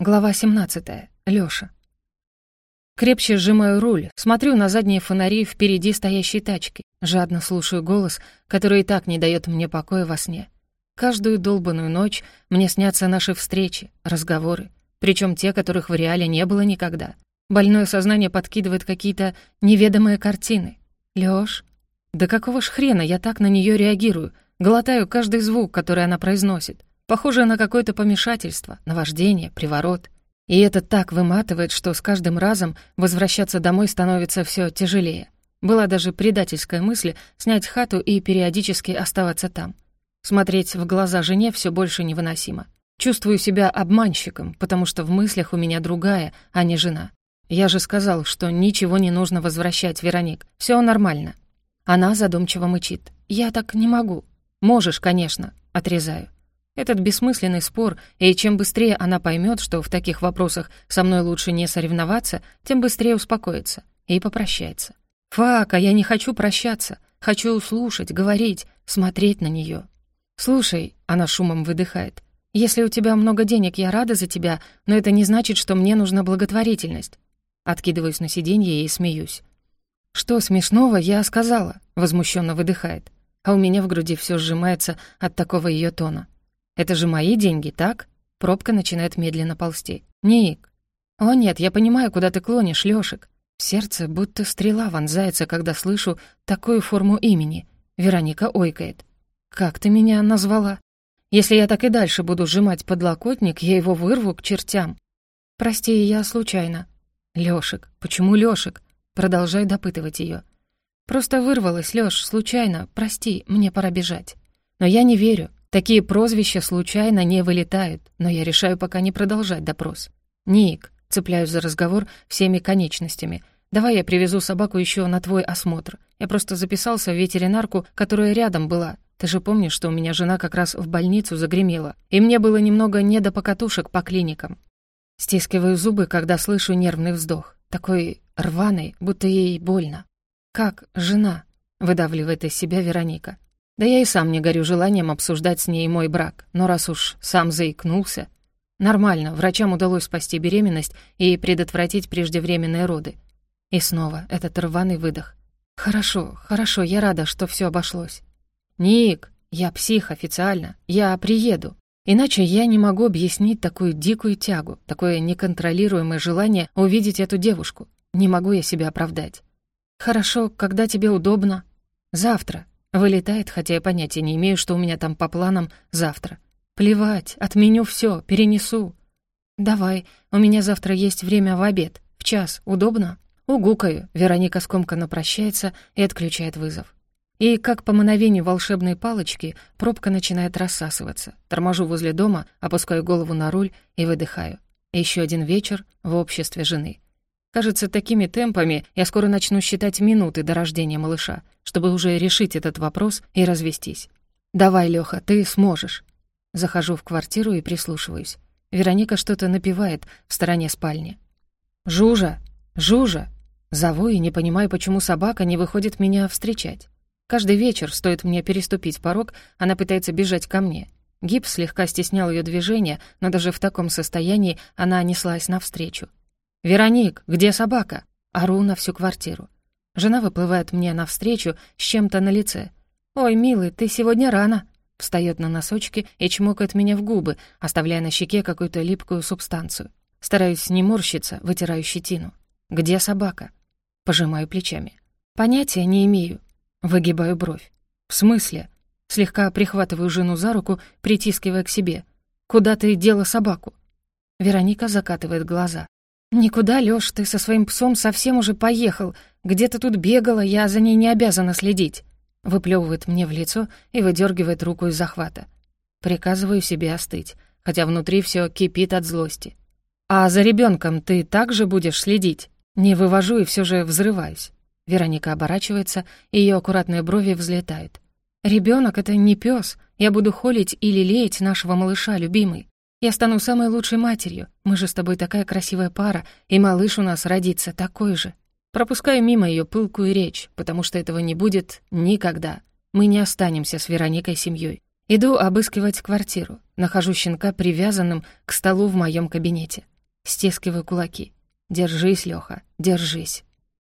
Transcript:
Глава 17. Лёша. Крепче сжимаю руль, смотрю на задние фонари впереди стоящей тачки, жадно слушаю голос, который и так не даёт мне покоя во сне. Каждую долбанную ночь мне снятся наши встречи, разговоры, причём те, которых в реале не было никогда. Больное сознание подкидывает какие-то неведомые картины. Лёш? Да какого ж хрена я так на неё реагирую? Глотаю каждый звук, который она произносит. Похоже на какое-то помешательство, наваждение, приворот. И это так выматывает, что с каждым разом возвращаться домой становится все тяжелее. Была даже предательская мысль снять хату и периодически оставаться там. Смотреть в глаза жене все больше невыносимо. Чувствую себя обманщиком, потому что в мыслях у меня другая, а не жена. Я же сказал, что ничего не нужно возвращать, Вероник. Все нормально. Она задумчиво мычит. Я так не могу. Можешь, конечно, отрезаю. Этот бессмысленный спор, и чем быстрее она поймет, что в таких вопросах со мной лучше не соревноваться, тем быстрее успокоится и попрощается. Фак, а я не хочу прощаться. Хочу слушать, говорить, смотреть на нее. «Слушай», — она шумом выдыхает, «если у тебя много денег, я рада за тебя, но это не значит, что мне нужна благотворительность». Откидываюсь на сиденье и смеюсь. «Что смешного я сказала?» — возмущенно выдыхает. А у меня в груди все сжимается от такого ее тона. Это же мои деньги, так? Пробка начинает медленно ползти. Ник. О нет, я понимаю, куда ты клонишь, Лёшек. В сердце будто стрела вонзается, когда слышу такую форму имени. Вероника ойкает. Как ты меня назвала? Если я так и дальше буду сжимать подлокотник, я его вырву к чертям. Прости, я случайно. Лёшек, почему Лёшек? Продолжаю допытывать её. Просто вырвалась, Лёш, случайно. Прости, мне пора бежать. Но я не верю. Такие прозвища случайно не вылетают, но я решаю пока не продолжать допрос. «Ник», — цепляюсь за разговор всеми конечностями, «давай я привезу собаку еще на твой осмотр. Я просто записался в ветеринарку, которая рядом была. Ты же помнишь, что у меня жена как раз в больницу загремела, и мне было немного не до покатушек по клиникам». Стискиваю зубы, когда слышу нервный вздох, такой рваный, будто ей больно. «Как жена?» — выдавливает из себя Вероника. Да я и сам не горю желанием обсуждать с ней мой брак, но раз уж сам заикнулся... Нормально, врачам удалось спасти беременность и предотвратить преждевременные роды. И снова этот рваный выдох. «Хорошо, хорошо, я рада, что все обошлось». «Ник, я псих официально, я приеду. Иначе я не могу объяснить такую дикую тягу, такое неконтролируемое желание увидеть эту девушку. Не могу я себя оправдать». «Хорошо, когда тебе удобно?» «Завтра. Вылетает, хотя я понятия не имею, что у меня там по планам завтра. Плевать, отменю все, перенесу. Давай, у меня завтра есть время в обед. В час. Удобно? Угукаю. Вероника скомканно прощается и отключает вызов. И как по мановению волшебной палочки пробка начинает рассасываться. Торможу возле дома, опускаю голову на руль и выдыхаю. Еще один вечер в обществе жены. Кажется, такими темпами я скоро начну считать минуты до рождения малыша, чтобы уже решить этот вопрос и развестись. «Давай, Лёха, ты сможешь». Захожу в квартиру и прислушиваюсь. Вероника что-то напевает в стороне спальни. «Жужа! Жужа!» Зову и не понимаю, почему собака не выходит меня встречать. Каждый вечер, стоит мне переступить порог, она пытается бежать ко мне. Гипс слегка стеснял ее движение, но даже в таком состоянии она неслась навстречу. «Вероник, где собака?» Ору на всю квартиру. Жена выплывает мне навстречу с чем-то на лице. «Ой, милый, ты сегодня рано!» Встает на носочки и чмокает меня в губы, оставляя на щеке какую-то липкую субстанцию. Стараюсь не морщиться, вытираю щетину. «Где собака?» Пожимаю плечами. «Понятия не имею». Выгибаю бровь. «В смысле?» Слегка прихватываю жену за руку, притискивая к себе. «Куда ты дела собаку?» Вероника закатывает глаза. «Никуда, Лёш, ты со своим псом совсем уже поехал. Где-то тут бегала, я за ней не обязана следить». Выплёвывает мне в лицо и выдергивает руку из захвата. Приказываю себе остыть, хотя внутри все кипит от злости. «А за ребенком ты также будешь следить?» Не вывожу и все же взрываюсь. Вероника оборачивается, и ее аккуратные брови взлетают. Ребенок это не пес. Я буду холить или леять нашего малыша, любимый. Я стану самой лучшей матерью. Мы же с тобой такая красивая пара, и малыш у нас родится такой же. Пропускаю мимо ее пылкую речь, потому что этого не будет никогда. Мы не останемся с Вероникой семьей. Иду обыскивать квартиру. Нахожу щенка привязанным к столу в моем кабинете. Стискиваю кулаки. «Держись, Лёха, держись».